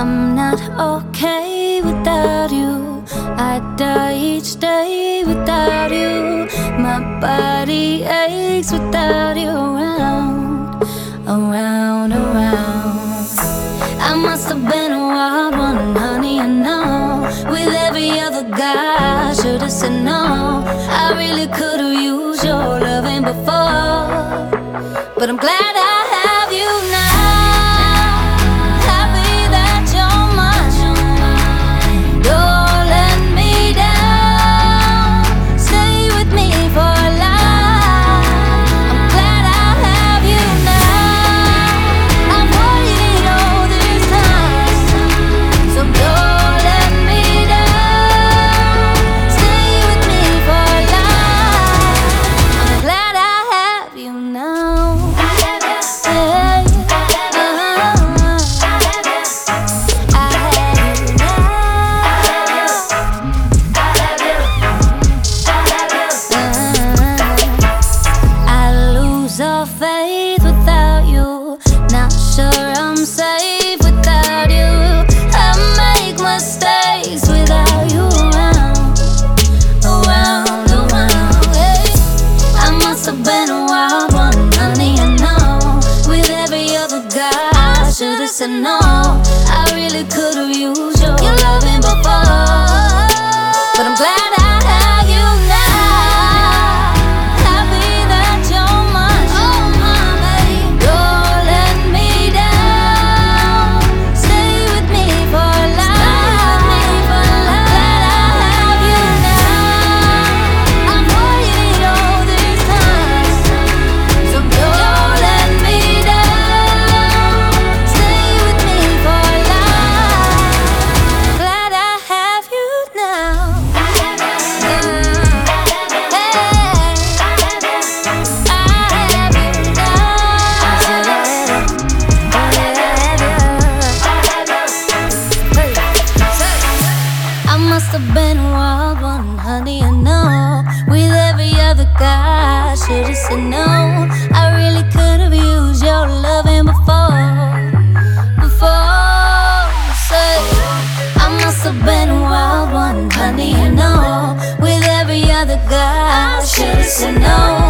okay without you. I die each day without you. My body aches without you around, around, around. I must have been a wild one, honey, I know. With every other guy, I should've said no. I really could've no. I really could've have been a wild one, honey, I know. With every other guy, I should've said no. I really could have used your loving before, before. Say, I must have been a wild one, honey, I know. With every other guy, I should've said no.